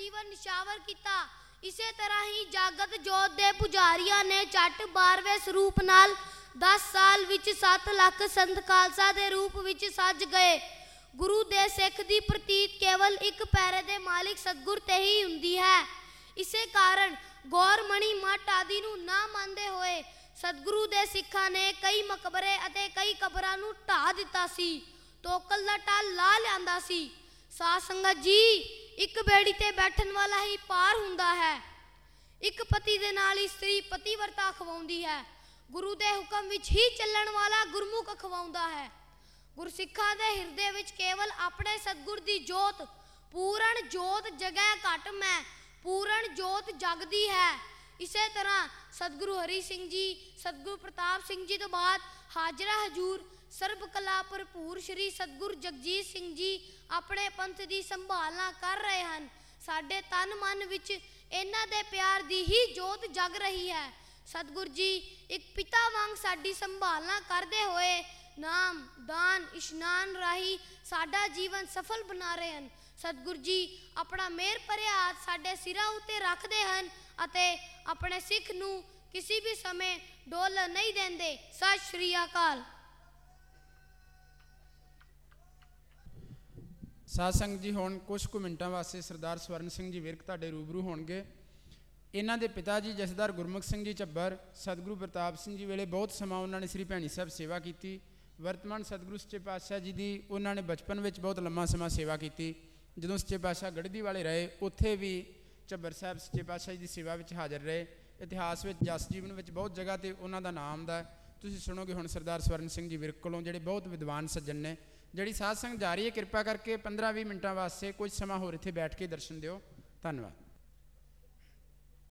ਜੀਵਨ ਨਿਸ਼ਾਵਰ ਕੀਤਾ। ਇਸੇ ਤਰ੍ਹਾਂ ਹੀ ਜਾਗਤ ਜੋਤ ਦੇ ਪੁਜਾਰੀਆਂ ਨੇ ਚੱਟ 12ਵੇਂ ਸਰੂਪ ਨਾਲ 10 ਸਾਲ ਵਿੱਚ 7 ਲੱਖ ਸੰਤ ਖਾਲਸਾ ਦੇ ਰੂਪ ਵਿੱਚ ਸੱਜ ਗਏ। ਗੁਰੂ ਦੇ ਸਿੱਖ ਦੀ ਪ੍ਰਤੀਤ ਕੇਵਲ ਇੱਕ ਪੈਰੇ ਦੇ ਮਾਲਿਕ ਸਤਗੁਰ ਤੇ ਹੀ ਹੁੰਦੀ ਹੈ। ਇਸੇ ਕਾਰਨ ਗੌਰਮਣੀ ਮੱਠ ਆਦਿ ਨੂੰ ਨਾ ਮੰਨਦੇ ਹੋਏ ਸਤਿਗੁਰੂ ਦੇ ਸਿੱਖਾਂ ਨੇ ਕਈ ਮਕਬਰੇ ਅਤੇ ਕਈ ਕਬਰਾਂ ਨੂੰ ਢਾ ਦਿੱਤਾ ਸੀ। ਤੋਕਲ ਦਾ ਟਲ ਲਾ ਲਿਆਂਦਾ ਸੀ। ਸਾਧ ਸੰਗਤ ਜੀ ਇੱਕ ਬੇੜੀ ਤੇ ਬੈਠਣ ਵਾਲਾ ਹੀ ਪਾਰ ਹੁੰਦਾ ਹੈ। ਇੱਕ ਪਤੀ ਦੇ ਨਾਲ ਇਸਤਰੀ ਪਤੀਵਰਤਾ ਖਵਾਉਂਦੀ ਹੈ। ਗੁਰੂ ਦੇ ਹੁਕਮ ਵਿੱਚ ਹੀ ਚੱਲਣ ਵਾਲਾ ਗੁਰਮੁਖ ਖਵਾਉਂਦਾ ਹੈ। ਗੁਰਸਿੱਖਾਂ ਦੇ ਹਿਰਦੇ ਵਿੱਚ ਕੇਵਲ ਆਪਣੇ ਸਤਿਗੁਰ ਦੀ ਜੋਤ, ਪੂਰਨ ਜੋਤ ਜਗੈ ਘਟ ਮੈਂ, ਪੂਰਨ ਜੋਤ ਜਗਦੀ ਹੈ। ਇਸੇ ਤਰ੍ਹਾਂ ਸਤਿਗੁਰੂ ਹਰੀ ਸਿੰਘ ਜੀ, ਸਤਿਗੁਰੂ ਪ੍ਰਤਾਪ ਸਿੰਘ ਜੀ ਤੋਂ ਬਾਅਦ ਹਾਜ਼ਰਾ ਹਜੂਰ ਸਰਬ ਕਲਾ ਭਰਪੂਰ ਸ੍ਰੀ ਸਤਿਗੁਰ ਜਗਜੀਤ ਸਿੰਘ ਜੀ ਆਪਣੇ ਪੰਥ ਦੀ ਸੰਭਾਲਣਾ ਕਰ ਰਹੇ ਹਨ। ਸਾਡੇ ਤਨ ਮਨ ਵਿੱਚ ਇਹਨਾਂ ਦੇ ਪਿਆਰ ਦੀ ਹੀ ਜੋਤ ਜਗ ਰਹੀ ਹੈ। ਸਤਿਗੁਰ ਜੀ, ਇੱਕ ਪਿਤਾ ਵਾਂਗ ਸਾਡੀ ਸੰਭਾਲਣਾ ਕਰਦੇ ਹੋਏ ਨਾਮ, ਦਾਨ, ਇਸ਼ਨਾਨ ਰਾਹੀਂ ਸਾਡਾ ਜੀਵਨ ਸਫਲ ਬਣਾ ਰਹੇ ਹਨ। ਸਤਿਗੁਰ ਜੀ, ਆਪਣਾ ਮਿਹਰ ਭਰਿਆ ਹੱਥ ਸਾਡੇ ਸਿਰਾਂ ਉੱਤੇ ਰੱਖਦੇ ਹਨ ਅਤੇ ਆਪਣੇ ਸਿੱਖ ਨੂੰ ਕਿਸੇ ਵੀ ਸਮੇਂ ਡੋਲ ਨਹੀਂ ਦਿੰਦੇ। ਸਤਿ ਸ਼੍ਰੀ ਅਕਾਲ। ਸਾਧ ਸੰਗਤ ਜੀ, ਹੁਣ ਕੁਝ ਕੁ ਮਿੰਟਾਂ ਵਾਸਤੇ ਸਰਦਾਰ ਸਵਰਨ ਸਿੰਘ ਜੀ ਵਿਰਕ ਤੁਹਾਡੇ ਰੂਬਰੂ ਹੋਣਗੇ। ਇਹਨਾਂ ਦੇ ਪਿਤਾ ਜੀ ਜਸਦਾਰ ਗੁਰਮੁਖ ਸਿੰਘ ਜੀ ਚੱਬਰ ਸਤਿਗੁਰੂ ਪ੍ਰਤਾਪ ਸਿੰਘ ਜੀ ਵੇਲੇ ਬਹੁਤ ਸਮਾਂ ਉਹਨਾਂ ਨੇ ਸ੍ਰੀ ਭੈਣੀ ਸਾਹਿਬ ਸੇਵਾ ਕੀਤੀ। ਵਰਤਮਾਨ ਸਤਿਗੁਰੂ ਸੱਚੇ ਪਾਤਸ਼ਾਹ ਜੀ ਦੀ ਉਹਨਾਂ ਨੇ ਬਚਪਨ ਵਿੱਚ ਬਹੁਤ ਲੰਮਾ ਸਮਾਂ ਸੇਵਾ ਕੀਤੀ। ਜਦੋਂ ਸੱਚੇ ਪਾਤਸ਼ਾਹ ਗੜਦੀ ਵਾਲੇ ਰਹੇ, ਉੱਥੇ ਵੀ ਚੱਬਰ ਸਾਹਿਬ ਸੱਚੇ ਪਾਤਸ਼ਾਹ ਜੀ ਦੀ ਸੇਵਾ ਵਿੱਚ ਹਾਜ਼ਰ ਰਹੇ। ਇਤਿਹਾਸ ਵਿੱਚ, ਜਸ ਜੀਵਨ ਵਿੱਚ ਬਹੁਤ ਜਗ੍ਹਾ ਤੇ ਉਹਨਾਂ ਦਾ ਨਾਮ ਦਾ। ਤੁਸੀਂ ਸੁਣੋਗੇ ਹੁਣ ਸਰਦਾਰ ਸਵਰਨ ਸਿੰਘ ਜੀ ਵਿਰਕ ਕੋਲੋਂ, ਜਿਹੜੇ ਬਹੁਤ ਵਿਦਵਾਨ ਸੱਜਣ ਨੇ। ਜਿਹੜੀ ਸਾਧ ਸੰਘ ਜਾ ਰਹੀ ਹੈ, ਕਿਰਪਾ ਕਰਕੇ 15-20 ਮਿੰਟਾਂ ਵਾਸਤੇ ਕੁਝ ਸਮਾਂ ਹੋਰ ਇੱਥੇ ਬੈਠ ਕੇ ਦਰਸ਼ਨ ਦਿਓ। ਧੰਨਵਾਦ।